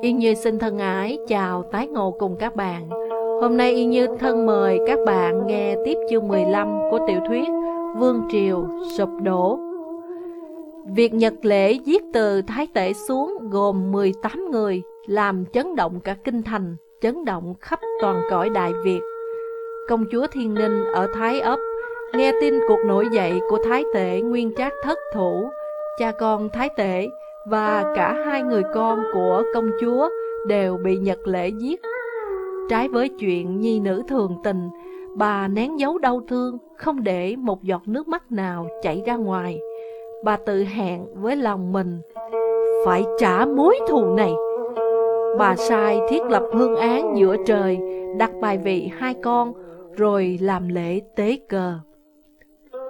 Yên Như xin thân ái chào tái ngộ cùng các bạn. Hôm nay Yên Như thân mời các bạn nghe tiếp chương 15 của tiểu thuyết Vương Triều Sụp Đổ. Việc Nhật Lễ giết từ Thái Tể xuống gồm 18 người, làm chấn động cả kinh thành, chấn động khắp toàn cõi Đại Việt. Công chúa Thiên Ninh ở Thái Ấp nghe tin cuộc nổi dậy của Thái Tể Nguyên Trác thất thủ, cha con Thái Tể và cả hai người con của công chúa đều bị Nhật Lễ giết. Trái với chuyện nhi nữ thường tình, bà nén giấu đau thương, không để một giọt nước mắt nào chảy ra ngoài. Bà tự hẹn với lòng mình, phải trả mối thù này. Bà sai thiết lập hương án giữa trời, đặt bài vị hai con, rồi làm lễ tế cờ.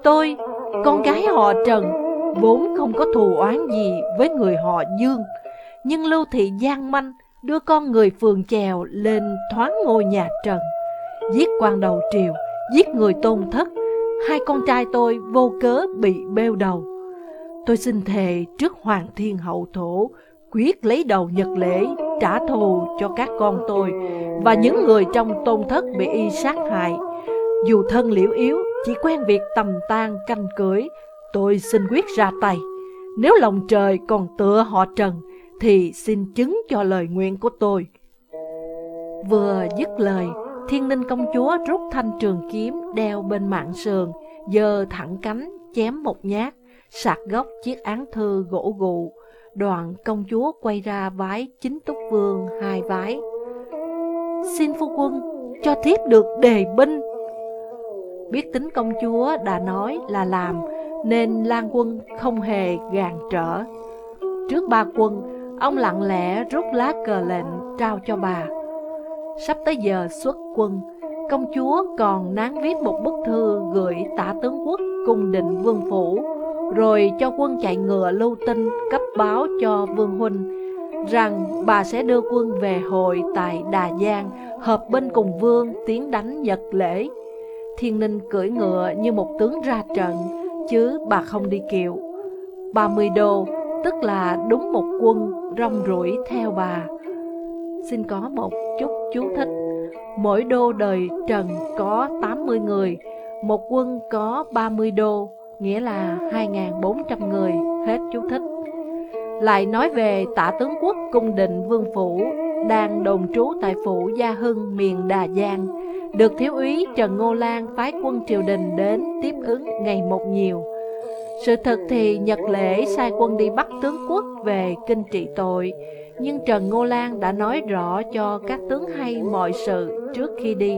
Tôi, con gái họ Trần, vốn không có thù oán gì với người họ Dương, nhưng Lưu Thị Giang Manh đưa con người phường chèo lên thoáng ngôi nhà Trần, giết quan đầu triều, giết người tôn thất, hai con trai tôi vô cớ bị bêu đầu. Tôi xin thề trước Hoàng Thiên Hậu Thổ, quyết lấy đầu nhật lễ trả thù cho các con tôi và những người trong tôn thất bị y sát hại. Dù thân liễu yếu, chỉ quen việc tầm tan canh cưới, tôi xin quyết ra tay. Nếu lòng trời còn tựa họ Trần, thì xin chứng cho lời nguyện của tôi. Vừa dứt lời, thiên ninh công chúa rút thanh trường kiếm đeo bên mạng sườn, giơ thẳng cánh, chém một nhát, sạc góc chiếc án thư gỗ gụ. Đoạn công chúa quay ra vái chính túc vương hai vái. Xin phu quân cho thiếp được đề binh. Biết tính công chúa đã nói là làm, nên Lan quân không hề gàn trở. Trước ba quân, ông lặng lẽ rút lá cờ lệnh trao cho bà. Sắp tới giờ xuất quân, công chúa còn nán viết một bức thư gửi tả tướng quốc cung định vương phủ, rồi cho quân chạy ngựa lưu tinh cấp báo cho vương huynh rằng bà sẽ đưa quân về hội tại Đà Giang, hợp binh cùng vương tiến đánh Nhật lễ. Thiên Ninh cưỡi ngựa như một tướng ra trận, chứ bà không đi kiệu. 30 đô, tức là đúng một quân rong ruổi theo bà. Xin có một chút chú thích. Mỗi đô đời Trần có 80 người, một quân có 30 đô, nghĩa là 2.400 người, hết chú thích. Lại nói về tả tướng quốc cung định vương phủ, đang đồn trú tại phủ Gia Hưng miền Đà Giang, được thiếu úy Trần Ngô Lan phái quân triều đình đến tiếp ứng ngày một nhiều. Sự thật thì Nhật Lễ sai quân đi bắt tướng quốc về kinh trị tội, nhưng Trần Ngô Lan đã nói rõ cho các tướng hay mọi sự trước khi đi,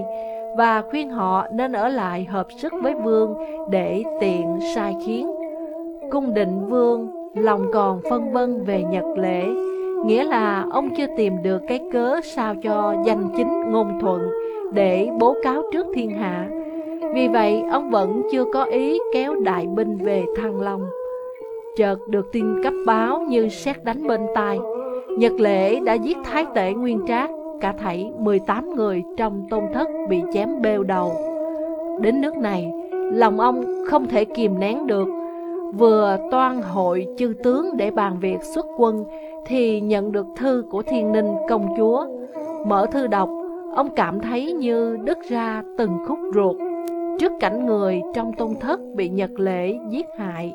và khuyên họ nên ở lại hợp sức với vương để tiện sai khiến. Cung định vương lòng còn phân vân về Nhật Lễ, nghĩa là ông chưa tìm được cái cớ sao cho danh chính ngôn thuận để bố cáo trước thiên hạ vì vậy, ông vẫn chưa có ý kéo đại binh về Thăng Long. Chợt được tin cấp báo như xét đánh bên tai. Nhật lễ đã giết Thái tể Nguyên Trác, cả thảy 18 người trong tôn thất bị chém bêu đầu. Đến nước này, lòng ông không thể kìm nén được. Vừa toan hội chư tướng để bàn việc xuất quân, thì nhận được thư của thiên ninh công chúa. Mở thư đọc, ông cảm thấy như đứt ra từng khúc ruột trước cảnh người trong tôn thất bị Nhật Lễ giết hại.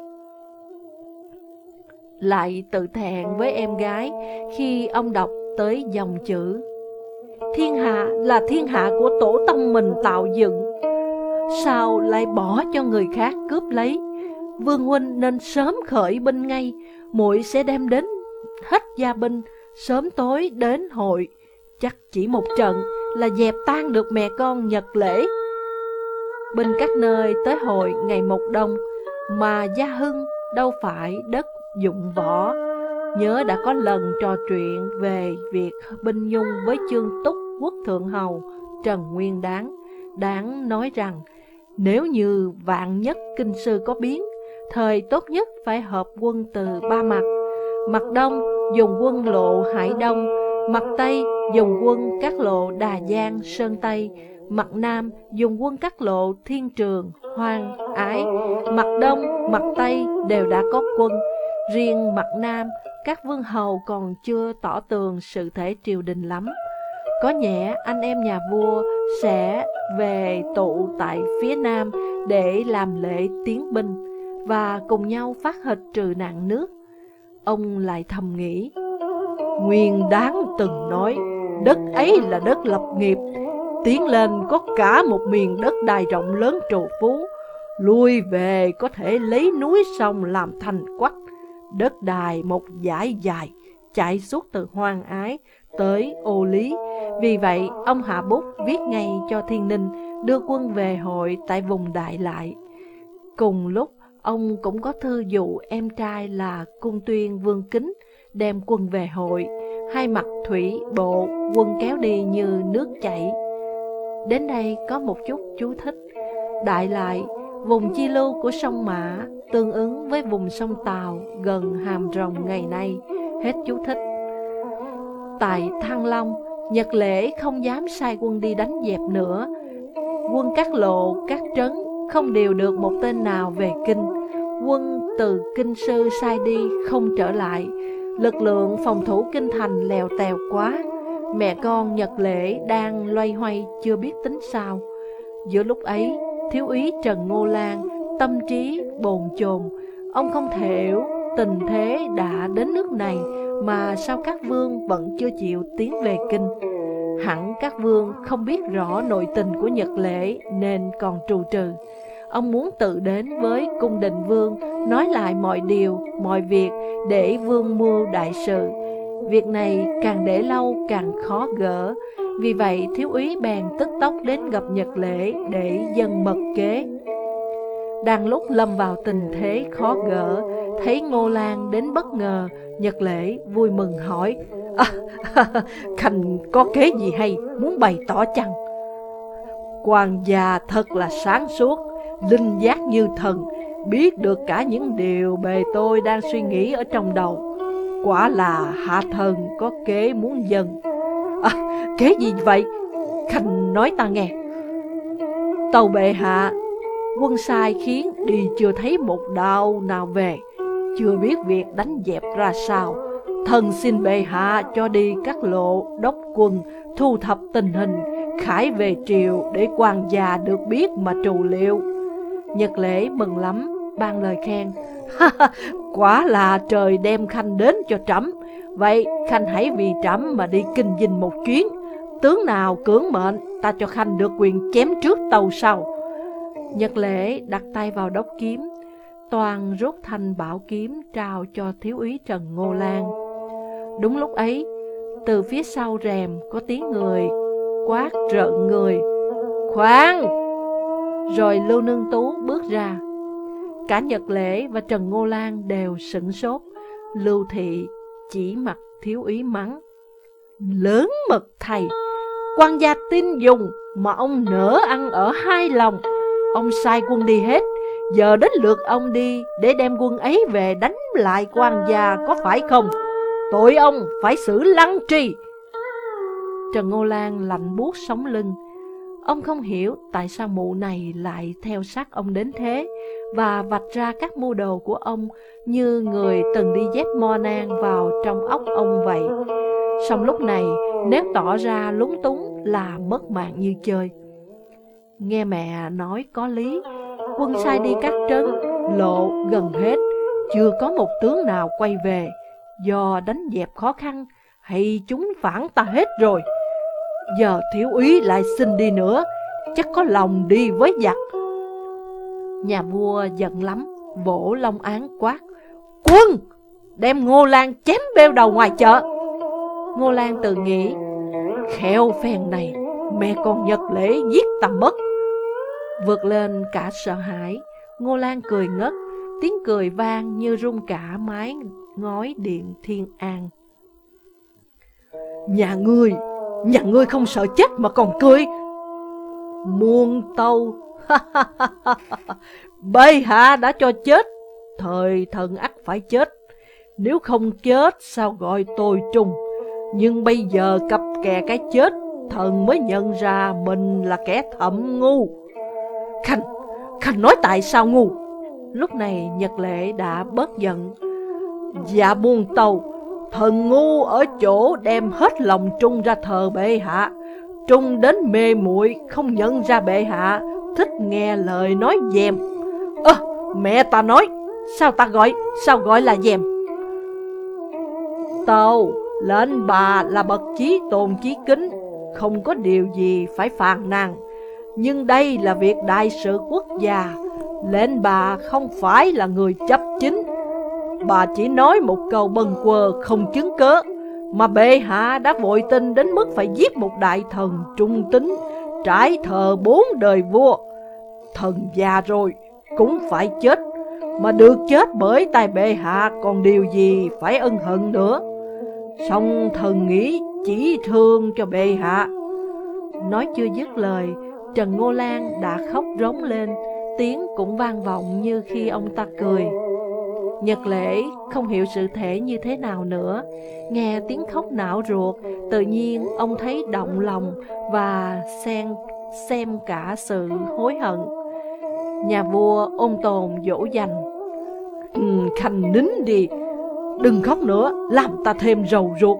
Lại tự thẹn với em gái khi ông đọc tới dòng chữ Thiên hạ là thiên hạ của tổ tông mình tạo dựng Sao lại bỏ cho người khác cướp lấy Vương huynh nên sớm khởi binh ngay muội sẽ đem đến hết gia binh Sớm tối đến hội Chắc chỉ một trận là dẹp tan được mẹ con Nhật lễ binh các nơi tới hội ngày một đông, mà Gia Hưng đâu phải đất dụng võ. Nhớ đã có lần trò chuyện về việc binh nhung với chương túc quốc thượng hầu Trần Nguyên Đáng. Đáng nói rằng, nếu như vạn nhất kinh sư có biến, thời tốt nhất phải hợp quân từ ba mặt. Mặt đông dùng quân lộ Hải Đông, mặt tây dùng quân các lộ Đà Giang, Sơn Tây, mặt Nam dùng quân các lộ Thiên Trường, Hoang, Ái, mặt Đông, mặt Tây đều đã có quân. Riêng mặt Nam các vương hầu còn chưa tỏ tường sự thể triều đình lắm. Có nhẽ anh em nhà vua sẽ về tụ tại phía nam để làm lễ tiến binh và cùng nhau phát hịch trừ nạn nước. Ông lại thầm nghĩ, Nguyên đáng từng nói, đất ấy là đất lập nghiệp, tiến lên có cả một miền đất đai rộng lớn trù phú, lui về có thể lấy núi sông làm thành quách, đất đài một dải dài, chạy suốt từ hoang ái tới ô lý. Vì vậy, ông hạ bút viết ngay cho thiên ninh đưa quân về hội tại vùng đại lại. Cùng lúc, ông cũng có thư dụ em trai là cung tuyên vương kính đem quân về hội, hai mặt thủy bộ quân kéo đi như nước chảy. Đến đây có một chút chú thích. Đại lại, vùng chi lưu của sông Mã tương ứng với vùng sông Tàu gần Hàm Rồng ngày nay. Hết chú thích. Tại Thăng Long, Nhật Lễ không dám sai quân đi đánh dẹp nữa. Quân các lộ, các trấn không điều được một tên nào về kinh. Quân từ kinh sư sai đi không trở lại. Lực lượng phòng thủ kinh thành lèo tèo quá. Mẹ con Nhật Lễ đang loay hoay chưa biết tính sao. Giữa lúc ấy, thiếu úy Trần Ngô Lan, tâm trí bồn chồn, ông không thể hiểu tình thế đã đến nước này mà sao các vương vẫn chưa chịu tiến về kinh. Hẳn các vương không biết rõ nội tình của Nhật Lễ nên còn trù trừ. Ông muốn tự đến với cung đình vương, nói lại mọi điều, mọi việc để vương mưu đại sự. Việc này càng để lâu càng khó gỡ, vì vậy thiếu úy bèn tức tốc đến gặp Nhật Lễ để dân mật kế. Đang lúc lâm vào tình thế khó gỡ, thấy Ngô Lan đến bất ngờ, Nhật Lễ vui mừng hỏi, à, Khanh có kế gì hay, muốn bày tỏ chăng? Quan gia thật là sáng suốt, linh giác như thần, biết được cả những điều bề tôi đang suy nghĩ ở trong đầu. Quả là hạ thần có kế muốn dần. À, kế gì vậy? Khanh nói ta nghe. Tàu bệ hạ, quân sai khiến đi chưa thấy một đạo nào về, chưa biết việc đánh dẹp ra sao. Thần xin bệ hạ cho đi các lộ đốc quân thu thập tình hình, khải về triều để quan gia được biết mà trù liệu. Nhật lễ mừng lắm, ban lời khen. Quả là trời đem Khanh đến cho trẫm Vậy Khanh hãy vì trẫm mà đi kinh dinh một chuyến. Tướng nào cưỡng mệnh, ta cho Khanh được quyền chém trước tàu sau. Nhật lễ đặt tay vào đốc kiếm, toàn rút thanh bảo kiếm trao cho thiếu úy Trần Ngô Lan. Đúng lúc ấy, từ phía sau rèm có tiếng người quát rợn người. Khoan! Rồi Lưu Nương Tú bước ra. Cả Nhật Lễ và Trần Ngô Lan đều sửng sốt. Lưu Thị chỉ mặt thiếu úy mắng. Lớn mật thầy! quan gia tin dùng mà ông nỡ ăn ở hai lòng. Ông sai quân đi hết, giờ đến lượt ông đi để đem quân ấy về đánh lại quan gia có phải không? Tội ông phải xử lăng trì. Trần Ngô Lan lạnh buốt sống lưng. Ông không hiểu tại sao mụ này lại theo sát ông đến thế và vạch ra các mưu đồ của ông như người từng đi dép mo nan vào trong óc ông vậy. Xong lúc này, nếu tỏ ra lúng túng là mất mạng như chơi. Nghe mẹ nói có lý, quân sai đi các trấn, lộ gần hết, chưa có một tướng nào quay về, do đánh dẹp khó khăn, hay chúng phản ta hết rồi. Giờ thiếu úy lại xin đi nữa, chắc có lòng đi với giặc. Nhà vua giận lắm, vỗ long án quát. Quân! Đem Ngô Lan chém bêu đầu ngoài chợ. Ngô Lan tự nghĩ, khéo phen này, mẹ con Nhật Lễ giết ta mất. Vượt lên cả sợ hãi, Ngô Lan cười ngất, tiếng cười vang như rung cả mái ngói điện thiên an. Nhà ngươi, nhà ngươi không sợ chết mà còn cười. Muôn tâu, Bây hạ đã cho chết, thời thần ắt phải chết. Nếu không chết, sao gọi tôi trùng? Nhưng bây giờ cặp kè cái chết, thần mới nhận ra mình là kẻ thậm ngu. Khanh, Khanh nói tại sao ngu? Lúc này Nhật Lệ đã bớt giận. Dạ buồn tàu, Thần ngu ở chỗ đem hết lòng trung ra thờ bệ hạ Trung đến mê muội không nhận ra bệ hạ Thích nghe lời nói dèm Ơ mẹ ta nói Sao ta gọi Sao gọi là dèm Tàu, Lệnh bà là bậc chí tôn chí kính Không có điều gì phải phàn nàn nhưng đây là việc đại sự quốc gia. Lệnh bà không phải là người chấp chính. Bà chỉ nói một câu bần quờ không chứng cớ. Mà bệ hạ đã vội tin đến mức phải giết một đại thần trung tính, Trải thờ bốn đời vua. Thần già rồi, cũng phải chết. Mà được chết bởi tay bệ hạ còn điều gì phải ân hận nữa? Xong thần nghĩ chỉ thương cho bệ hạ. Nói chưa dứt lời Trần Ngô Lan đã khóc rống lên Tiếng cũng vang vọng như khi ông ta cười. Nhật lễ không hiểu sự thể như thế nào nữa. Nghe tiếng khóc não ruột Tự nhiên ông thấy động lòng Và xen xem cả sự hối hận. Nhà vua ôn tồn dỗ dành. Ừ, Khanh nín đi. Đừng khóc nữa Làm ta thêm rầu ruột.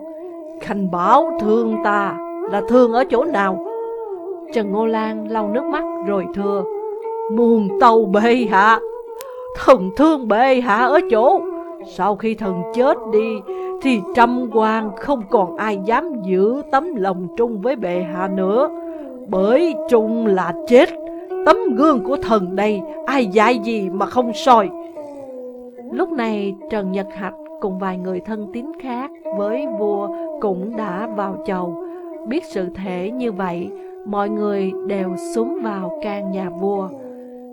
Khanh bảo thương ta Là thương ở chỗ nào? Trần Ngô Lan lau nước mắt rồi thưa Muôn tàu bệ hạ Thần thương bệ hạ ở chỗ. Sau khi thần chết đi Thì trăm quan không còn ai dám giữ tấm lòng trung với bệ hạ nữa. Bởi trung là chết Tấm gương của thần đây Ai dạy gì mà không soi. Lúc này Trần Nhật Hạch cùng vài người thân tín khác với vua cũng đã vào chầu. Biết sự thể như vậy, mọi người đều xuống vào can nhà vua.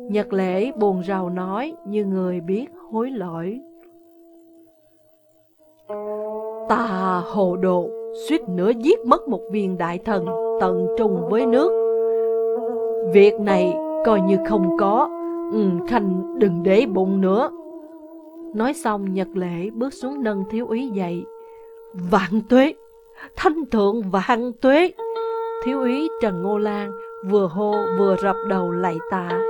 Nhật lễ buồn rầu nói như người biết hối lỗi. Ta hồ đồ, suýt nữa giết mất một viên đại thần tận trung với nước. Việc này coi như không có, ừ, Khanh đừng để bụng nữa. Nói xong Nhật lễ bước xuống nâng thiếu úy dậy. Vạn tuế, thanh thượng vạn tuế. Thiếu úy Trần Ngô Lan vừa hô vừa rập đầu lạy tạ.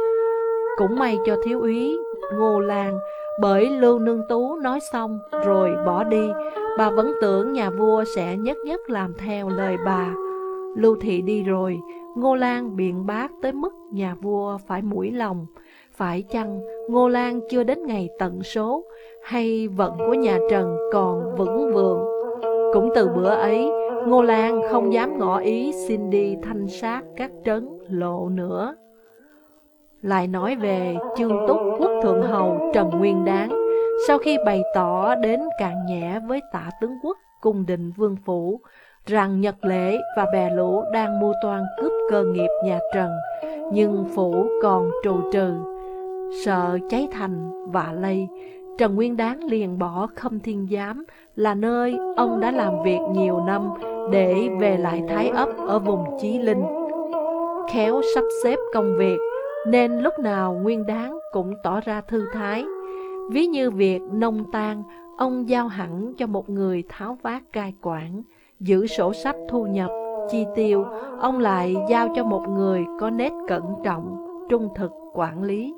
Cũng may cho thiếu úy Ngô Lan bởi Lưu Nương Tú nói xong rồi bỏ đi, bà vẫn tưởng nhà vua sẽ nhất nhất làm theo lời bà. Lưu Thị đi rồi, Ngô Lan biện bác tới mức nhà vua phải mũi lòng. Phải chăng Ngô Lan chưa đến ngày tận số, hay vận của nhà Trần còn vững vượng? Cũng từ bữa ấy, Ngô Lan không dám ngỏ ý xin đi thanh sát các trấn lộ nữa. Lại nói về chương túc quốc thượng hầu Trần Nguyên Đáng, sau khi bày tỏ đến càng nhẹ với tả tướng quốc cung đình vương phủ, rằng Nhật Lễ và bè lũ đang mưu toan cướp cơ nghiệp nhà Trần, nhưng phủ còn trù trừ. Sợ cháy thành và lây, Trần Nguyên Đáng liền bỏ khâm thiên giám là nơi ông đã làm việc nhiều năm để về lại Thái ấp ở vùng Chí Linh. Khéo sắp xếp công việc nên lúc nào Nguyên Đáng cũng tỏ ra thư thái. Ví như việc nông tan, ông giao hẳn cho một người tháo vát cai quản, giữ sổ sách thu nhập, chi tiêu, ông lại giao cho một người có nét cẩn trọng, trung thực quản lý.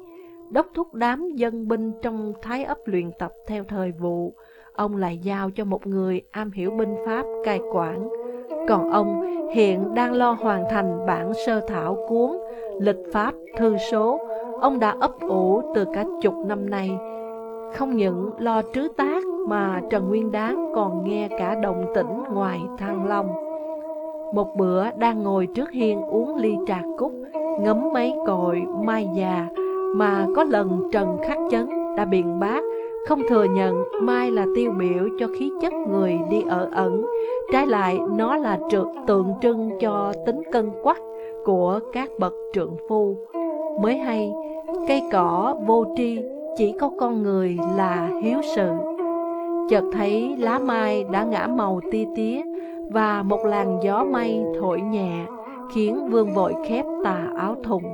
Đốc thúc đám dân binh trong thái ấp luyện tập theo thời vụ, ông lại giao cho một người am hiểu binh pháp cai quản. Còn ông hiện đang lo hoàn thành bản sơ thảo cuốn lịch pháp thư số, ông đã ấp ủ từ cả chục năm nay. Không những lo trứ tác mà Trần Nguyên Đáng còn nghe cả đồng tĩnh ngoài Thăng Long. Một bữa đang ngồi trước hiên uống ly trà cúc, ngấm mấy cội mai già, mà có lần Trần Khắc Chấn đã biện bác, không thừa nhận mai là tiêu biểu cho khí chất người đi ở ẩn, trái lại nó là trượt tượng trưng cho tính cân quắc của các bậc trượng phu. Mới hay, cây cỏ vô tri chỉ có con người là hiếu sự. Chợt thấy lá mai đã ngã màu tia tía và một làn gió mây thổi nhẹ khiến vương vội khép tà áo thùng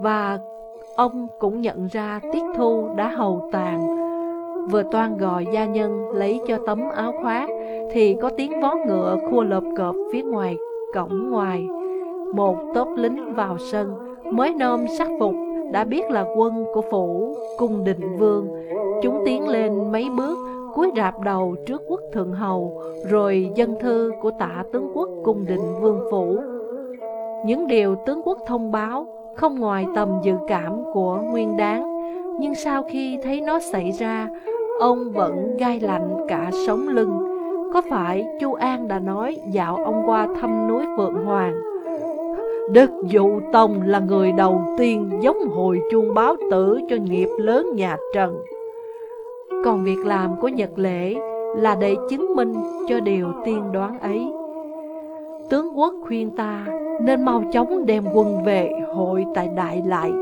và ông cũng nhận ra tiết thu đã hầu tàn. Vừa toan gọi gia nhân lấy cho tấm áo khoác thì có tiếng vó ngựa khua lợp cộp phía ngoài cổng ngoài. Một tốt lính vào sân, mới nôm sắc phục, đã biết là quân của phủ, cung đình vương. Chúng tiến lên mấy bước, cúi rạp đầu trước quốc thượng hầu, rồi dân thư của tạ tướng quốc cung định vương phủ. Những điều tướng quốc thông báo không ngoài tầm dự cảm của nguyên đáng, nhưng sau khi thấy nó xảy ra, ông vẫn gai lạnh cả sống lưng. Có phải Chu An đã nói dạo ông qua thăm núi Phượng Hoàng? Đức Dụ Tông là người đầu tiên giống hồi chuông báo tử cho nghiệp lớn nhà Trần. Còn việc làm của Nhật Lễ là để chứng minh cho điều tiên đoán ấy. Tướng quốc khuyên ta nên mau chóng đem quân về hội tại Đại Lại,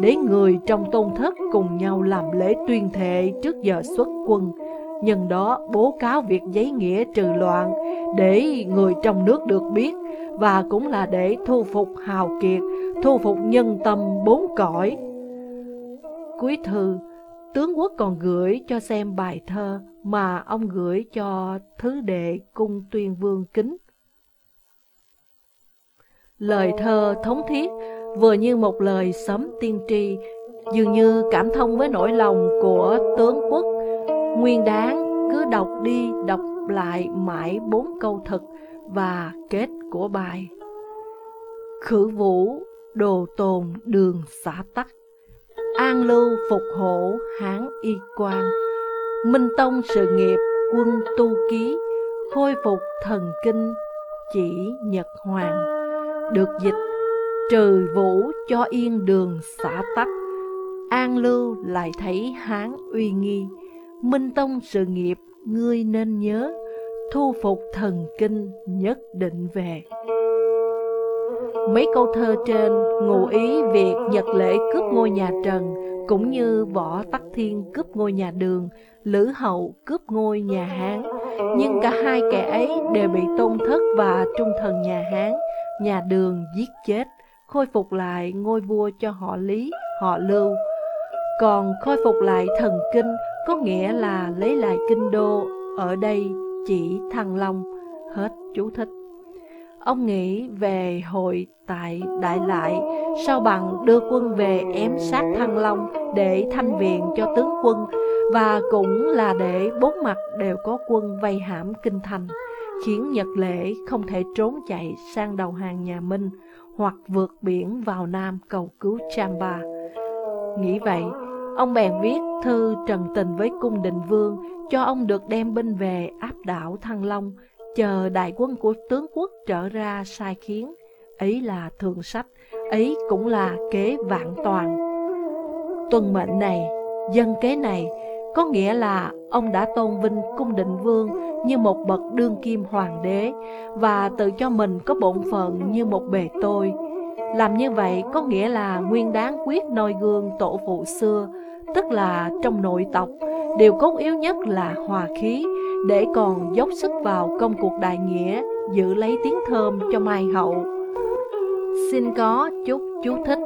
để người trong tôn thất cùng nhau làm lễ tuyên thệ trước giờ xuất quân. Nhân đó bố cáo việc giấy nghĩa trừ loạn để người trong nước được biết và cũng là để thu phục hào kiệt, thu phục nhân tâm bốn cõi. Cuối thư, tướng quốc còn gửi cho xem bài thơ mà ông gửi cho thứ đệ cung tuyên vương kính. Lời thơ thống thiết vừa như một lời sớm tiên tri, dường như cảm thông với nỗi lòng của tướng quốc. Nguyên đáng cứ đọc đi đọc lại mãi bốn câu thực và kết của bài. Khử vũ, đồ tồn đường xã tắc, an lưu phục hộ hán y quan, minh tông sự nghiệp quân tu ký, khôi phục thần kinh chỉ nhật hoàng, được dịch trừ vũ cho yên đường xã tắc, an lưu lại thấy hán uy nghi, minh tông sự nghiệp ngươi nên nhớ thu phục thần kinh nhất định về. Mấy câu thơ trên ngụ ý việc Nhật Lễ cướp ngôi nhà Trần, cũng như Võ Tắc Thiên cướp ngôi nhà Đường, Lữ Hậu cướp ngôi nhà Hán. Nhưng cả hai kẻ ấy đều bị tôn thất và trung thần nhà Hán, nhà Đường giết chết, khôi phục lại ngôi vua cho họ Lý, họ Lưu. Còn khôi phục lại thần kinh có nghĩa là lấy lại kinh đô, ở đây chỉ Thăng Long, hết chú thích. Ông nghĩ về hội tại Đại Lại, sau bằng đưa quân về ém sát Thăng Long để thanh viện cho tướng quân, và cũng là để bốn mặt đều có quân vây hãm kinh thành, khiến Nhật Lễ không thể trốn chạy sang đầu hàng nhà Minh hoặc vượt biển vào Nam cầu cứu Chamba. Nghĩ vậy, ông bèn viết thư trần tình với cung đình vương cho ông được đem binh về áp đảo Thăng Long, chờ đại quân của tướng quốc trở ra sai khiến. Ấy là thường sách, ấy cũng là kế vạn toàn. Tuần mệnh này, dân kế này, có nghĩa là ông đã tôn vinh cung định vương như một bậc đương kim hoàng đế và tự cho mình có bổn phận như một bề tôi. Làm như vậy có nghĩa là nguyên đáng quyết noi gương tổ phụ xưa, tức là trong nội tộc, điều cốt yếu nhất là hòa khí, để còn dốc sức vào công cuộc đại nghĩa, giữ lấy tiếng thơm cho mai hậu. Xin có chút chú thích.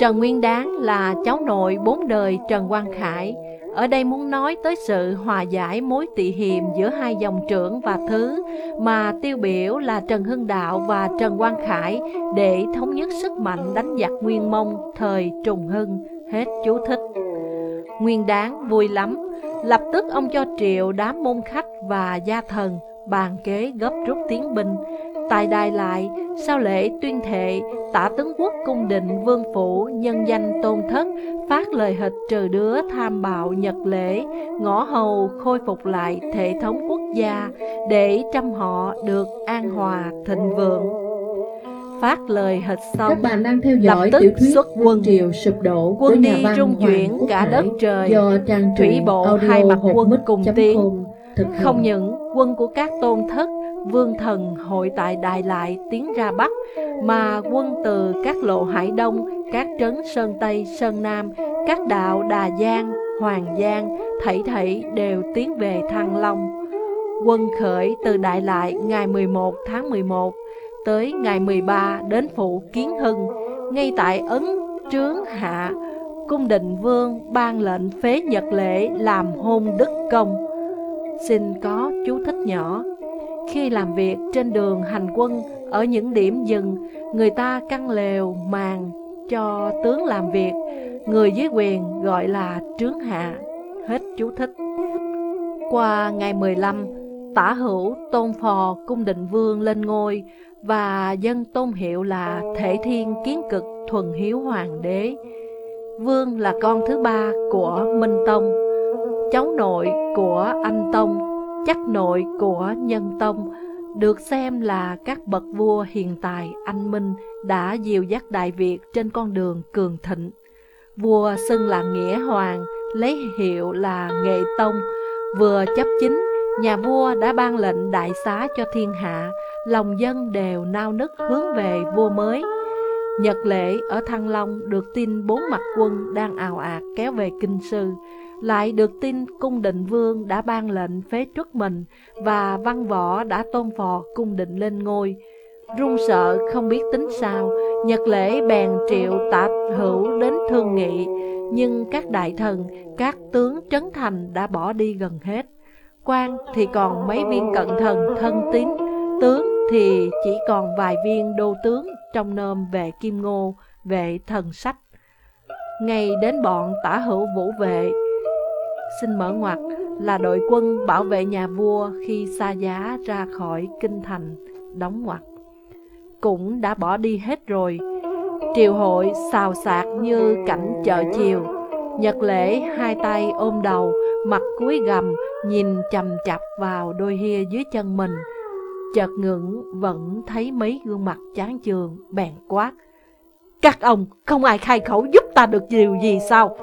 Trần Nguyên Đáng là cháu nội bốn đời Trần Quang Khải. Ở đây muốn nói tới sự hòa giải mối tị hiềm giữa hai dòng trưởng và thứ mà tiêu biểu là Trần Hưng Đạo và Trần Quang Khải để thống nhất sức mạnh đánh giặc Nguyên Mông thời Trùng Hưng. Hết chú thích. Nguyên Đáng vui lắm, lập tức ông cho triệu đám môn khách và gia thần bàn kế gấp rút tiến binh. Tại đài lại, sau lễ tuyên thệ, tả tướng quốc cung định vương phủ nhân danh tôn thất, phát lời hịch trừ đứa tham bạo nhật lễ, ngõ hầu khôi phục lại hệ thống quốc gia để trăm họ được an hòa thịnh vượng. Phát lời hịch xong các bạn đang theo dõi lập tức tiểu thuyết xuất quân triều sụp đổ của quân nhà đi trung chuyển Quốc cả đất trời do trang thủy bộ hai mặt quân cùng tiến. Không những quân của các tôn thất, vương thần hội tại Đại Lại tiến ra Bắc, mà quân từ các lộ Hải Đông, các trấn Sơn Tây, Sơn Nam, các đạo Đà Giang, Hoàng Giang, thảy thảy đều tiến về Thăng Long. Quân khởi từ Đại Lại ngày 11 tháng 11 tới ngày 13 đến phủ Kiến Hưng, ngay tại Ấn Trướng Hạ, cung định vương ban lệnh phế nhật lễ làm hôn đức công. Xin có chú thích nhỏ. Khi làm việc trên đường hành quân, ở những điểm dừng, người ta căng lều, màn cho tướng làm việc, người dưới quyền gọi là trướng hạ. Hết chú thích. Qua ngày 15, tả hữu tôn phò cung định vương lên ngôi và dân tôn hiệu là Thể Thiên Kiến Cực Thuần Hiếu Hoàng đế. Vương là con thứ ba của Minh Tông, cháu nội của Anh Tông, chắc nội của Nhân Tông, được xem là các bậc vua hiện tại anh Minh đã dìu dắt Đại Việt trên con đường cường thịnh. Vua xưng là Nghĩa Hoàng, lấy hiệu là Nghệ Tông, vừa chấp chính, nhà vua đã ban lệnh đại xá cho thiên hạ, lòng dân đều nao nức hướng về vua mới. Nhật lễ ở Thăng Long được tin bốn mặt quân đang ào ạt kéo về Kinh Sư, lại được tin cung định vương đã ban lệnh phế truất mình và văn võ đã tôn phò cung định lên ngôi. Run sợ không biết tính sao, Nhật lễ bèn triệu tạ hữu đến thương nghị, nhưng các đại thần, các tướng trấn thành đã bỏ đi gần hết. quan thì còn mấy viên cận thần thân tín, tướng thì chỉ còn vài viên đô tướng trong nôm về kim ngô, về thần sách. Ngày đến bọn tả hữu vũ vệ, xin mở ngoặt là đội quân bảo vệ nhà vua khi xa giá ra khỏi kinh thành, đóng ngoặt. Cũng đã bỏ đi hết rồi, triều hội xào xạc như cảnh chợ chiều. Nhật lễ hai tay ôm đầu, mặt cúi gầm, nhìn chầm chập vào đôi hia dưới chân mình. Chợt ngưỡng vẫn thấy mấy gương mặt chán chường, bèn quát. Các ông, không ai khai khẩu giúp ta được điều gì sao?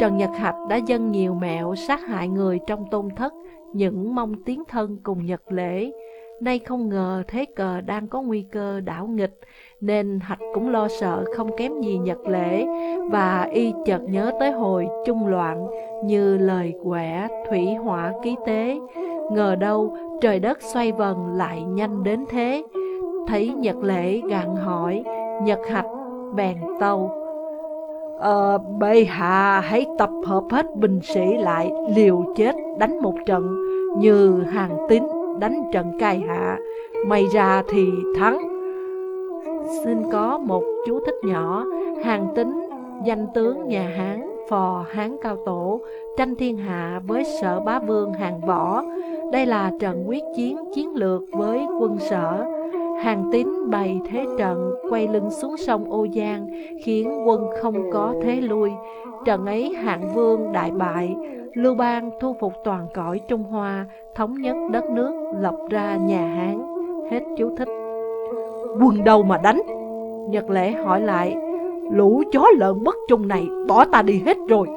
Trần Nhật Hạch đã dâng nhiều mẹo sát hại người trong tôn thất, những mong tiến thân cùng Nhật lễ. Nay không ngờ thế cờ đang có nguy cơ đảo nghịch, nên Hạch cũng lo sợ không kém gì Nhật lễ, và y chợt nhớ tới hồi trung loạn như lời quẻ thủy hỏa ký tế. Ngờ đâu trời đất xoay vần lại nhanh đến thế. Thấy Nhật lễ gạn hỏi, Nhật Hạch bèn tâu. Ờ, bệ hạ hãy tập hợp hết binh sĩ lại liều chết đánh một trận như hàng tín đánh trận cai hạ, may ra thì thắng. Xin có một chú thích nhỏ, hàng tín danh tướng nhà Hán, phò Hán cao tổ, tranh thiên hạ với sở bá vương hàng võ. Đây là trận quyết chiến chiến lược với quân sở. Hàng tín bày thế trận, quay lưng xuống sông Ô Giang, khiến quân không có thế lui. Trận ấy hạng vương đại bại, Lưu Bang thu phục toàn cõi Trung Hoa, thống nhất đất nước, lập ra nhà Hán. Hết chú thích. Quân đâu mà đánh? Nhật lễ hỏi lại, lũ chó lợn bất trung này bỏ ta đi hết rồi.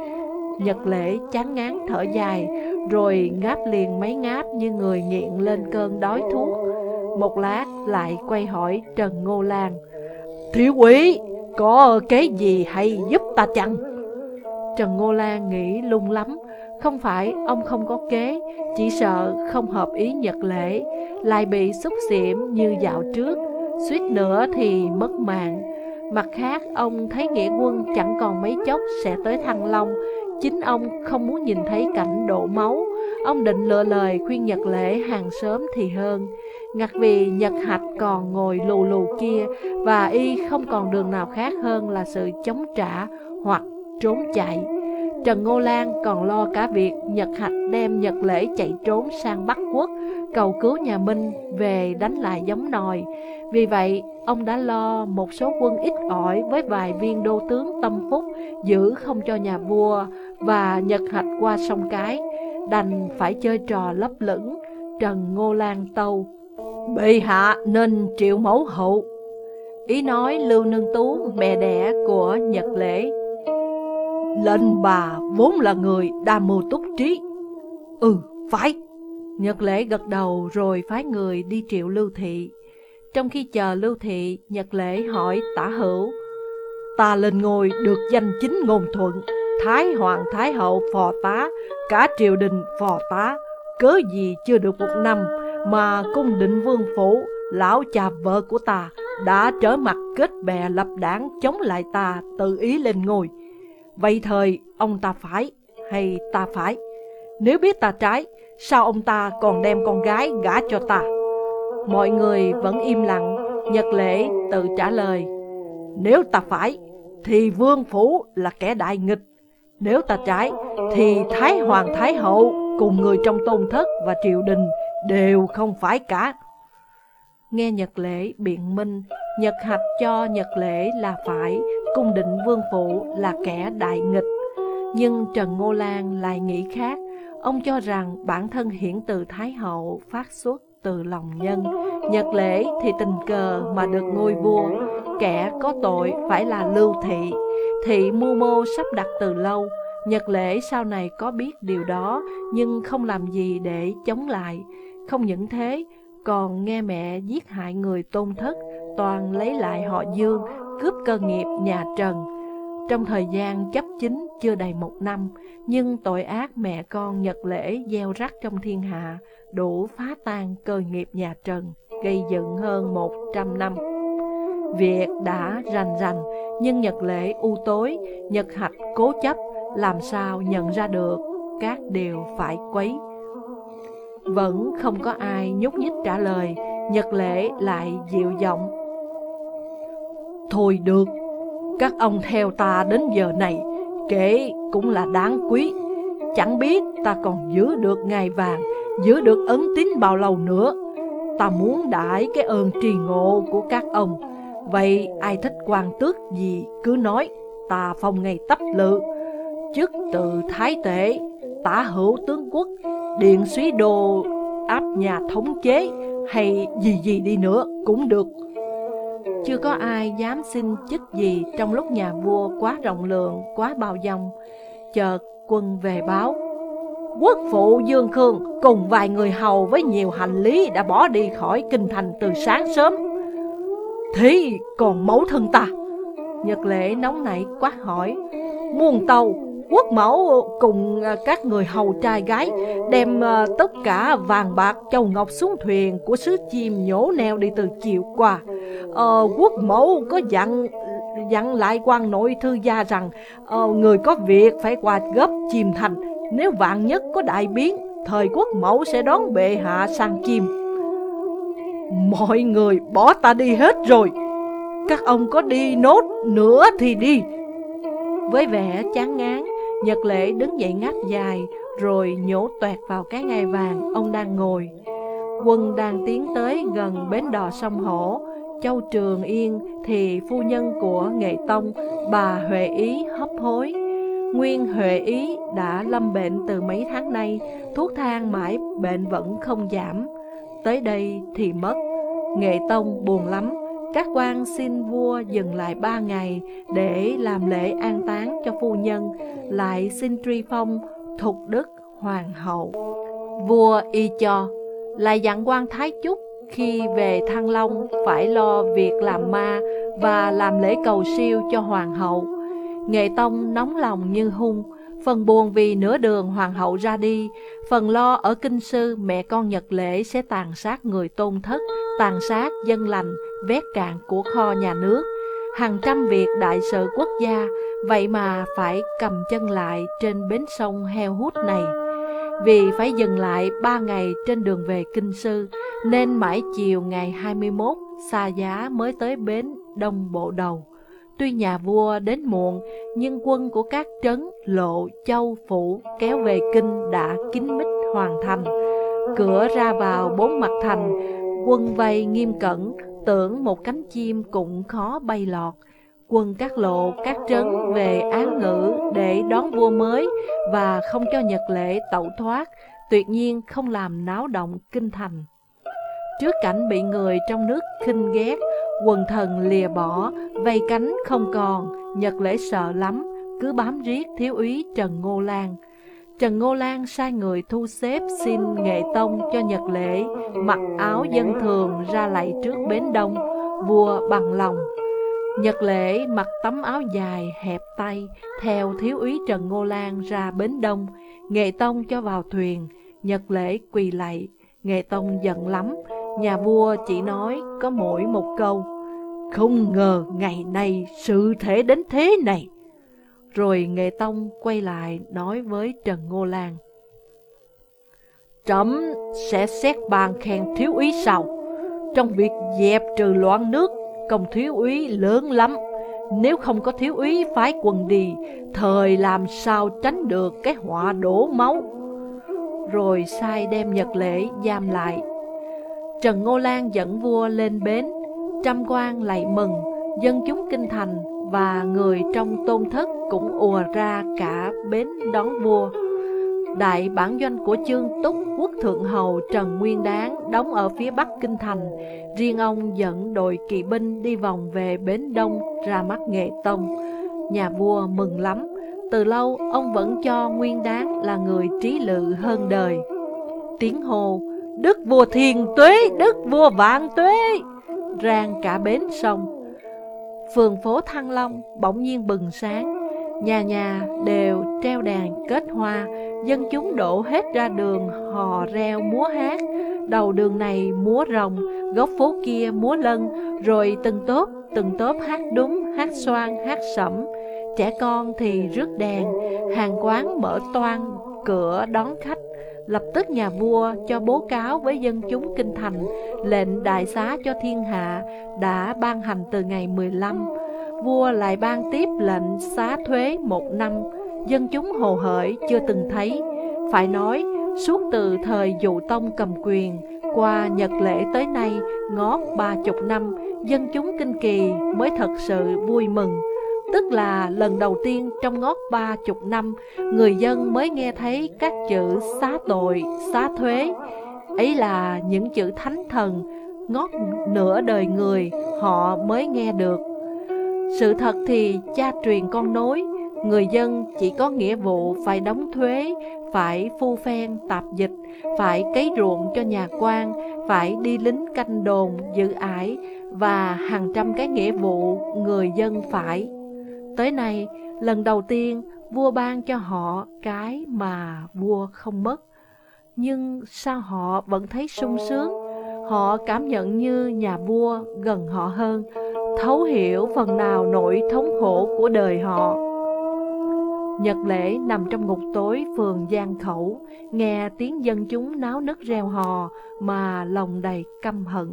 Nhật lễ chán ngán thở dài, rồi ngáp liền mấy ngáp như người nghiện lên cơn đói thuốc. Một lát lại quay hỏi Trần Ngô Lan, Thiếu quý, có kế gì hay giúp ta chăng? Trần Ngô Lan nghĩ lung lắm, không phải ông không có kế, chỉ sợ không hợp ý nhật lễ, lại bị xúc xỉm như dạo trước, suýt nữa thì mất mạng. Mặt khác, ông thấy nghĩa quân chẳng còn mấy chốc sẽ tới Thăng Long, chính ông không muốn nhìn thấy cảnh đổ máu. Ông định lựa lời khuyên Nhật Lễ hàng sớm thì hơn. Ngặt vì Nhật Hạch còn ngồi lù lù kia và y không còn đường nào khác hơn là sự chống trả hoặc trốn chạy. Trần Ngô Lan còn lo cả việc Nhật Hạch đem Nhật Lễ chạy trốn sang Bắc Quốc, cầu cứu nhà Minh về đánh lại giống nòi. Vì vậy, ông đã lo một số quân ít ỏi với vài viên đô tướng tâm phúc giữ không cho nhà vua và Nhật Hạch qua sông Cái, đành phải chơi trò lấp lửng. Trần Ngô Lan tâu, Bệ hạ nên triệu mẫu hậu. Ý nói Lưu Nương Tú, mẹ đẻ của Nhật Lễ. Lệnh bà vốn là người đa mưu túc trí. Ừ, phải. Nhật lễ gật đầu rồi phái người đi triệu lưu thị. Trong khi chờ lưu thị, Nhật lễ hỏi tả hữu Ta lên ngôi được danh chính ngôn thuận Thái hoàng thái hậu phò tá Cả triều đình phò tá Cớ gì chưa được một năm mà cung định vương phủ Lão cha vợ của ta Đã trở mặt kết bè lập đảng Chống lại ta tự ý lên ngôi Vậy thời ông ta phải hay ta phải? Nếu biết ta trái, sao ông ta còn đem con gái gả cho ta? Mọi người vẫn im lặng, Nhật Lễ tự trả lời. Nếu ta phải, thì vương phủ là kẻ đại nghịch. Nếu ta trái, thì Thái Hoàng Thái Hậu cùng người trong tôn thất và triều đình đều không phải cả. Nghe Nhật Lễ biện minh, Nhật Hạch cho Nhật Lễ là phải, cung định vương phụ là kẻ đại nghịch. Nhưng Trần Ngô Lan lại nghĩ khác, ông cho rằng bản thân hiển từ Thái Hậu phát xuất từ lòng nhân. Nhật Lễ thì tình cờ mà được ngôi vua, kẻ có tội phải là Lưu Thị. Thị mưu mô sắp đặt từ lâu, Nhật Lễ sau này có biết điều đó nhưng không làm gì để chống lại. Không những thế, còn nghe mẹ giết hại người tôn thất, toàn lấy lại họ Dương, cướp cơ nghiệp nhà Trần. Trong thời gian chấp chính chưa đầy một năm, nhưng tội ác mẹ con Nhật Lễ gieo rắc trong thiên hạ, đủ phá tan cơ nghiệp nhà Trần, gây dựng hơn một trăm năm. Việc đã rành rành, nhưng Nhật Lễ u tối, Nhật Hạch cố chấp, làm sao nhận ra được các điều phải quấy. Vẫn không có ai nhúc nhích trả lời, Nhật Lễ lại dịu giọng. Thôi được, các ông theo ta đến giờ này, kể cũng là đáng quý. Chẳng biết ta còn giữ được ngày vàng, giữ được ấn tín bao lâu nữa. Ta muốn đãi cái ơn trì ngộ của các ông. Vậy ai thích quan tước gì cứ nói, ta phong ngày tấp lự. Chức từ thái tể, tả hữu tướng quốc, điện suý đô áp nhà thống chế hay gì gì đi nữa cũng được. Chưa có ai dám xin chức gì trong lúc nhà vua quá rộng lượng, quá bao dòng. Chợt quân về báo. Quốc phụ Dương Khương cùng vài người hầu với nhiều hành lý đã bỏ đi khỏi kinh thành từ sáng sớm. Thế còn mẫu thân ta? Nhật lệ nóng nảy quát hỏi. Muôn tàu quốc mẫu cùng ờ, các người hầu trai gái đem ờ, tất cả vàng bạc châu ngọc xuống thuyền của sứ chim nhổ neo đi từ chiều qua. Ờ, quốc mẫu có dặn dặn lại quan nội thư gia rằng ờ, người có việc phải qua gấp chìm thành. Nếu vạn nhất có đại biến thời quốc mẫu sẽ đón bệ hạ sang chim. Mọi người bỏ ta đi hết rồi. Các ông có đi nốt nữa thì đi. Với vẻ chán ngán Nhật lễ đứng dậy ngắt dài, rồi nhổ toẹt vào cái ngai vàng ông đang ngồi. Quân đang tiến tới gần bến đò sông Hổ, Châu Trường Yên thì phu nhân của Nghệ Tông, bà Huệ Ý hấp hối. Nguyên Huệ Ý đã lâm bệnh từ mấy tháng nay, thuốc thang mãi bệnh vẫn không giảm. Tới đây thì mất. Nghệ Tông buồn lắm, các quan xin vua dừng lại ba ngày để làm lễ an táng cho phu nhân, lại xin truy phong thục đức hoàng hậu. Vua y cho, lại dặn quan Thái Chúc khi về Thăng Long phải lo việc làm ma và làm lễ cầu siêu cho hoàng hậu. Nghệ Tông nóng lòng như hung, phần buồn vì nửa đường hoàng hậu ra đi, phần lo ở kinh sư mẹ con Nhật Lễ sẽ tàn sát người tôn thất, tàn sát dân lành, vét cạn của kho nhà nước, hàng trăm việc đại sự quốc gia, vậy mà phải cầm chân lại trên bến sông heo hút này. Vì phải dừng lại ba ngày trên đường về Kinh Sư, nên mãi chiều ngày 21, xa giá mới tới bến Đông Bộ Đầu. Tuy nhà vua đến muộn, nhưng quân của các trấn, lộ, châu, phủ kéo về kinh đã kín mít hoàn thành. Cửa ra vào bốn mặt thành, quân vây nghiêm cẩn, tưởng một cánh chim cũng khó bay lọt. Quân các lộ, các trấn về án ngữ để đón vua mới và không cho Nhật lệ tẩu thoát, tuyệt nhiên không làm náo động kinh thành. Trước cảnh bị người trong nước khinh ghét, quần thần lìa bỏ, vây cánh không còn, Nhật lễ sợ lắm, cứ bám riết thiếu úy Trần Ngô Lan. Trần Ngô Lan sai người thu xếp xin nghệ tông cho Nhật lễ, mặc áo dân thường ra lạy trước bến đông, vua bằng lòng. Nhật lễ mặc tấm áo dài, hẹp tay, theo thiếu úy Trần Ngô Lan ra bến đông, nghệ tông cho vào thuyền, Nhật lễ quỳ lạy, nghệ tông giận lắm, nhà vua chỉ nói có mỗi một câu, không ngờ ngày nay sự thể đến thế này. Rồi Nghệ Tông quay lại nói với Trần Ngô Lan. Trẫm sẽ xét bàn khen thiếu úy sau. Trong việc dẹp trừ loạn nước, công thiếu úy lớn lắm. Nếu không có thiếu úy phái quần đi, thời làm sao tránh được cái họa đổ máu. rồi sai đem Nhật Lễ giam lại. Trần Ngô Lan dẫn vua lên bến, trăm quan lạy mừng, dân chúng kinh thành và người trong tôn thất cũng ùa ra cả bến đón vua. Đại bản doanh của Chương Túc quốc thượng hầu Trần Nguyên Đáng đóng ở phía bắc kinh thành, riêng ông dẫn đội kỵ binh đi vòng về bến đông ra mắt Nghệ Tông. Nhà vua mừng lắm, từ lâu ông vẫn cho Nguyên Đáng là người trí lự hơn đời. Tiếng hồ, Đức vua thiền tuế, Đức vua vạn tuế, rang cả bến sông. Phường phố Thăng Long bỗng nhiên bừng sáng, nhà nhà đều treo đàn kết hoa, dân chúng đổ hết ra đường hò reo múa hát. Đầu đường này múa rồng, góc phố kia múa lân, rồi từng tốp, từng tốp hát đúng, hát xoan, hát sẩm. Trẻ con thì rước đèn, hàng quán mở toan, cửa đón khách. Lập tức nhà vua cho bố cáo với dân chúng kinh thành, lệnh đại xá cho thiên hạ đã ban hành từ ngày 15. Vua lại ban tiếp lệnh xá thuế một năm, dân chúng hồ hởi chưa từng thấy. Phải nói, suốt từ thời dụ tông cầm quyền, qua nhật lễ tới nay, ngót ba chục năm, dân chúng kinh kỳ mới thật sự vui mừng. Tức là lần đầu tiên trong ngót ba chục năm, người dân mới nghe thấy các chữ xá tội, xá thuế. Ấy là những chữ thánh thần, ngót nửa đời người họ mới nghe được. Sự thật thì cha truyền con nối, người dân chỉ có nghĩa vụ phải đóng thuế, phải phu phen tạp dịch, phải cấy ruộng cho nhà quan, phải đi lính canh đồn, giữ ải và hàng trăm cái nghĩa vụ người dân phải. Tới nay, lần đầu tiên vua ban cho họ cái mà vua không mất. Nhưng sao họ vẫn thấy sung sướng? Họ cảm nhận như nhà vua gần họ hơn, thấu hiểu phần nào nỗi thống khổ của đời họ. Nhật lễ nằm trong ngục tối phường Giang Khẩu, nghe tiếng dân chúng náo nức reo hò mà lòng đầy căm hận.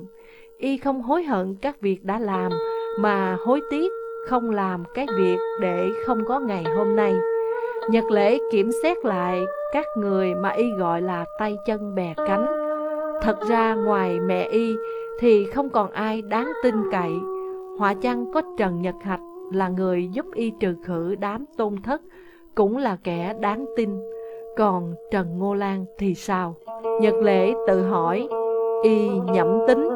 Y không hối hận các việc đã làm, mà hối tiếc không làm cái việc để không có ngày hôm nay. Nhật lễ kiểm xét lại các người mà y gọi là tay chân bè cánh. Thật ra ngoài mẹ y thì không còn ai đáng tin cậy. Họa chăng có Trần Nhật Hạch là người giúp y trừ khử đám tôn thất, cũng là kẻ đáng tin. Còn Trần Ngô Lan thì sao? Nhật lễ tự hỏi, y nhậm tính.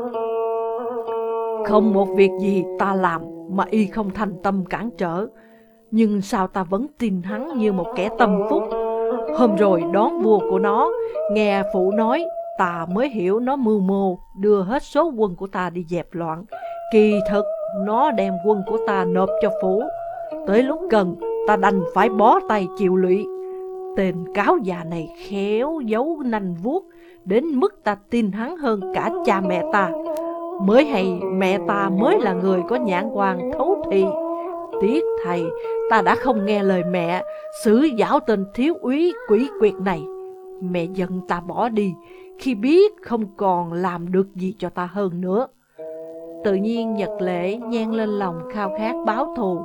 Không một việc gì ta làm mà y không thành tâm cản trở. Nhưng sao ta vẫn tin hắn như một kẻ tâm phúc. Hôm rồi đón vua của nó, nghe phụ nói, ta mới hiểu nó mưu mô, đưa hết số quân của ta đi dẹp loạn. Kỳ thực, nó đem quân của ta nộp cho phủ. Tới lúc cần, ta đành phải bó tay chịu lụy. Tên cáo già này khéo giấu nanh vuốt, đến mức ta tin hắn hơn cả cha mẹ ta. Mới hay mẹ ta mới là người có nhãn quan thấu thị Tiếc thầy, ta đã không nghe lời mẹ. Xử giáo tên thiếu úy quỷ quyệt này. Mẹ giận ta bỏ đi, Khi biết không còn làm được gì cho ta hơn nữa. Tự nhiên Nhật Lễ nhen lên lòng khao khát báo thù.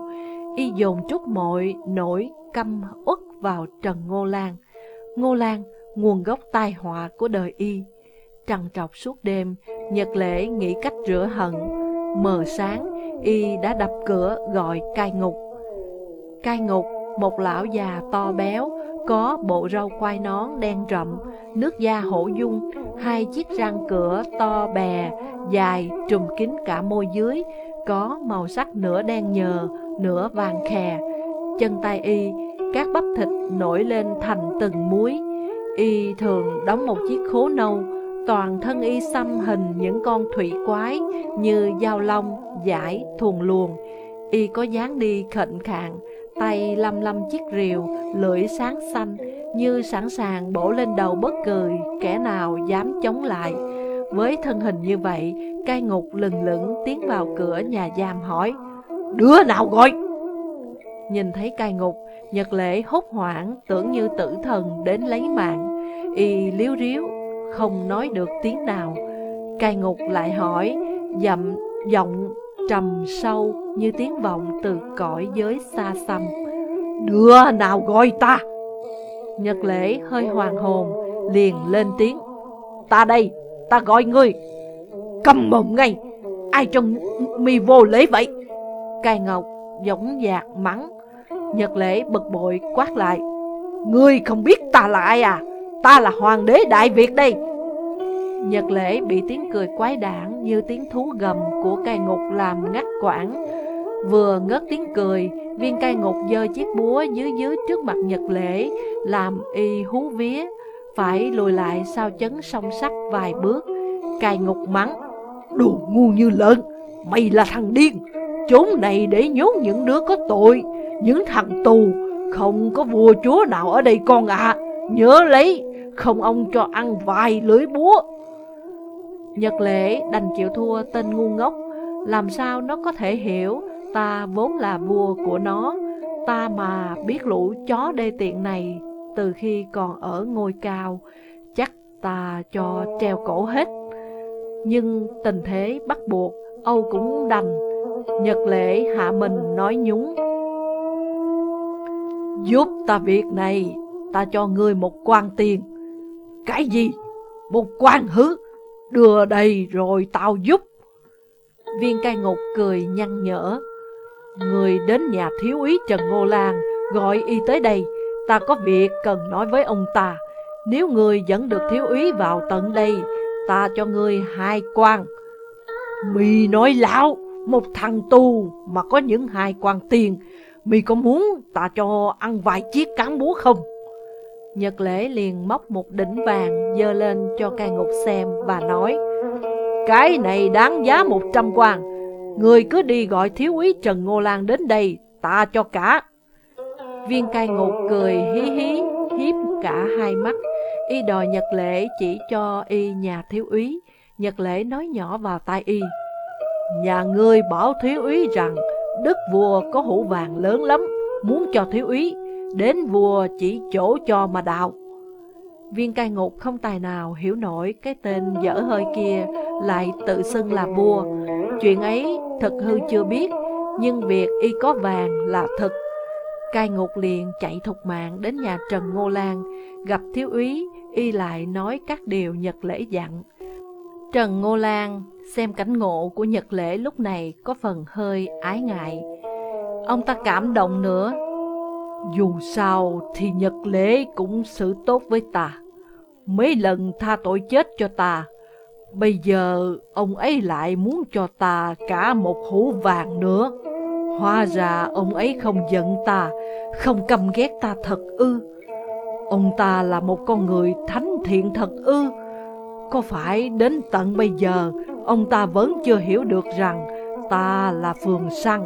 Y dồn chút mọi nỗi căm uất vào Trần Ngô Lan. Ngô Lan, nguồn gốc tai họa của đời Y Trằn trọc suốt đêm, Nhật lễ nghĩ cách rửa hận. Mờ sáng, Y đã đập cửa gọi cai ngục. Cai ngục, Một lão già to béo, Có bộ râu quai nón đen rậm, Nước da hổ dung, Hai chiếc răng cửa to bè, Dài trùm kín cả môi dưới, Có màu sắc nửa đen nhờ, Nửa vàng khè. Chân tay y, Các bắp thịt nổi lên thành từng muối. Y thường đóng một chiếc khố nâu toàn thân y xăm hình những con thủy quái như dao long, giải, thuồng luồng. Y có dáng đi khệnh khạng, tay lăm lăm chiếc rìu, lưỡi sáng xanh, như sẵn sàng bổ lên đầu bất cười, kẻ nào dám chống lại. Với thân hình như vậy, cai ngục lừng lững tiến vào cửa nhà giam hỏi, Đứa nào gọi? Nhìn thấy cai ngục, Nhật lễ hốt hoảng tưởng như tử thần đến lấy mạng. Y liếu riếu không nói được tiếng nào. Cai ngục lại hỏi, dậm giọng trầm sâu như tiếng vọng từ cõi giới xa xăm. Đứa nào gọi ta? Nhật lễ hơi hoàng hồn, liền lên tiếng. Ta đây, ta gọi ngươi. Cầm mồm ngay, ai trong mi vô lễ vậy? Cai Ngọc giống dạc mắng. Nhật lễ bực bội quát lại. Ngươi không biết ta là ai à? Ta là hoàng đế Đại Việt đây. Nhật lễ bị tiếng cười quái đản như tiếng thú gầm của cai ngục làm ngắt quãng. Vừa ngớt tiếng cười, viên cai ngục giơ chiếc búa dưới dưới trước mặt Nhật lễ, làm y hú vía, phải lùi lại sau chấn song sắt vài bước. Cai ngục mắng, đồ ngu như lợn, mày là thằng điên, chốn này để nhốt những đứa có tội, những thằng tù, không có vua chúa nào ở đây con ạ, à. nhớ lấy, không ông cho ăn vài lưỡi búa. Nhật lễ đành chịu thua tên ngu ngốc, làm sao nó có thể hiểu ta vốn là vua của nó, ta mà biết lũ chó đê tiện này từ khi còn ở ngôi cao, chắc ta cho treo cổ hết. Nhưng tình thế bắt buộc, Âu cũng đành, Nhật lễ hạ mình nói nhúng. Giúp ta việc này, ta cho ngươi một quan tiền. Cái gì? Một quan hứ? Đưa đây rồi tao giúp. Viên cai ngục cười nhăn nhở. Người đến nhà thiếu úy Trần Ngô Lan gọi y tới đây. Ta có việc cần nói với ông ta. Nếu người dẫn được thiếu úy vào tận đây, ta cho người hai quan. Mì nói lão, một thằng tu mà có những hai quan tiền, mì có muốn ta cho ăn vài chiếc cán búa không? Nhật lễ liền móc một đỉnh vàng dơ lên cho cai ngục xem và nói, Cái này đáng giá một trăm quan. Người cứ đi gọi thiếu úy Trần Ngô Lan đến đây, Ta cho cả. Viên cai ngục cười hí hí, hiếp cả hai mắt. Y đòi Nhật lễ chỉ cho y nhà thiếu úy. Nhật lễ nói nhỏ vào tai y, Nhà ngươi bảo thiếu úy rằng, Đức vua có hũ vàng lớn lắm, Muốn cho thiếu úy Đến vua chỉ chỗ cho mà đào Viên cai ngục không tài nào hiểu nổi cái tên dở hơi kia lại tự xưng là vua. Chuyện ấy thật hư chưa biết, nhưng việc y có vàng là thật. Cai ngục liền chạy thục mạng đến nhà Trần Ngô Lan, gặp thiếu úy, y lại nói các điều Nhật lễ dặn. Trần Ngô Lan xem cảnh ngộ của Nhật lễ lúc này có phần hơi ái ngại. Ông ta cảm động nữa, dù sao thì Nhật Lễ cũng xử tốt với ta. Mấy lần tha tội chết cho ta. Bây giờ ông ấy lại muốn cho ta cả một hũ vàng nữa. Hóa ra ông ấy không giận ta, không căm ghét ta thật ư. Ông ta là một con người thánh thiện thật ư. Có phải đến tận bây giờ ông ta vẫn chưa hiểu được rằng ta là phường săn,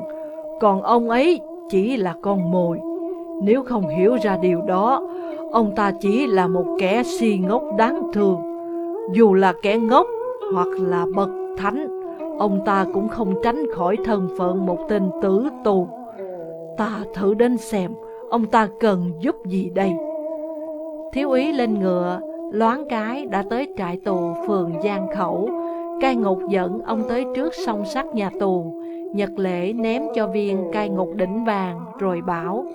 còn ông ấy chỉ là con mồi. Nếu không hiểu ra điều đó, ông ta chỉ là một kẻ si ngốc đáng thương. Dù là kẻ ngốc hoặc là bậc thánh, ông ta cũng không tránh khỏi thân phận một tên tử tù. Ta thử đến xem, ông ta cần giúp gì đây? Thiếu úy lên ngựa, loáng cái đã tới trại tù phường Giang Khẩu. Cai ngục dẫn ông tới trước song sắt nhà tù. Nhật lễ ném cho viên cai ngục đỉnh vàng rồi bảo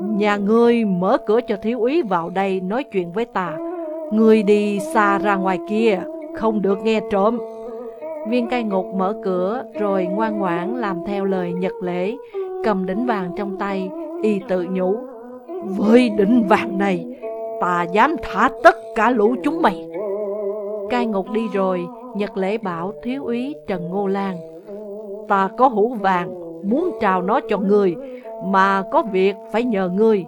Nhà ngươi mở cửa cho thiếu úy vào đây nói chuyện với ta. Ngươi đi xa ra ngoài kia, không được nghe trộm. Viên cai ngục mở cửa rồi ngoan ngoãn làm theo lời nhật lễ, cầm đỉnh vàng trong tay, y tự nhủ. Với đỉnh vàng này, ta dám thả tất cả lũ chúng mày. Cai ngục đi rồi, nhật lễ bảo thiếu úy Trần Ngô Lan. Ta có hũ vàng, muốn trao nó cho người, mà có việc phải nhờ ngươi.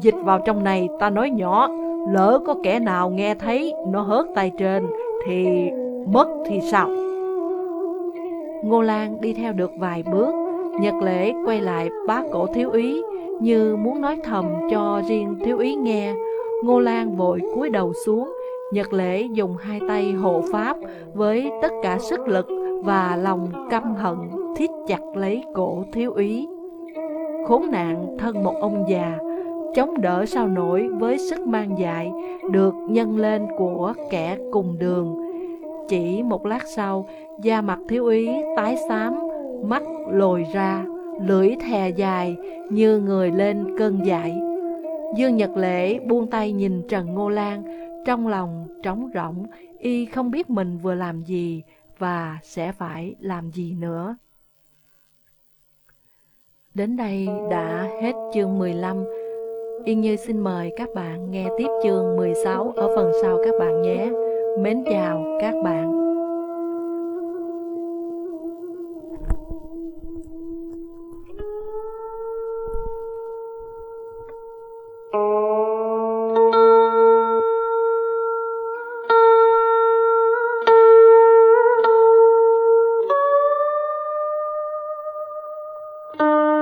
Dịch vào trong này ta nói nhỏ, lỡ có kẻ nào nghe thấy nó hớt tay trên thì mất thì sao? Ngô Lan đi theo được vài bước, Nhật Lễ quay lại bá cổ thiếu úy như muốn nói thầm cho riêng thiếu úy nghe. Ngô Lan vội cúi đầu xuống, Nhật Lễ dùng hai tay hộ pháp với tất cả sức lực và lòng căm hận thiết chặt lấy cổ thiếu úy khốn nạn thân một ông già, chống đỡ sao nổi với sức mang dại được nhân lên của kẻ cùng đường. Chỉ một lát sau, da mặt thiếu úy tái xám, mắt lồi ra, lưỡi thè dài như người lên cơn dại. Dương Nhật Lễ buông tay nhìn Trần Ngô Lan, Trong lòng trống rỗng, y không biết mình vừa làm gì và sẽ phải làm gì nữa. Đến đây đã hết chương 15. Yên Như xin mời các bạn nghe tiếp chương 16 ở phần sau các bạn nhé. Mến chào các bạn. Música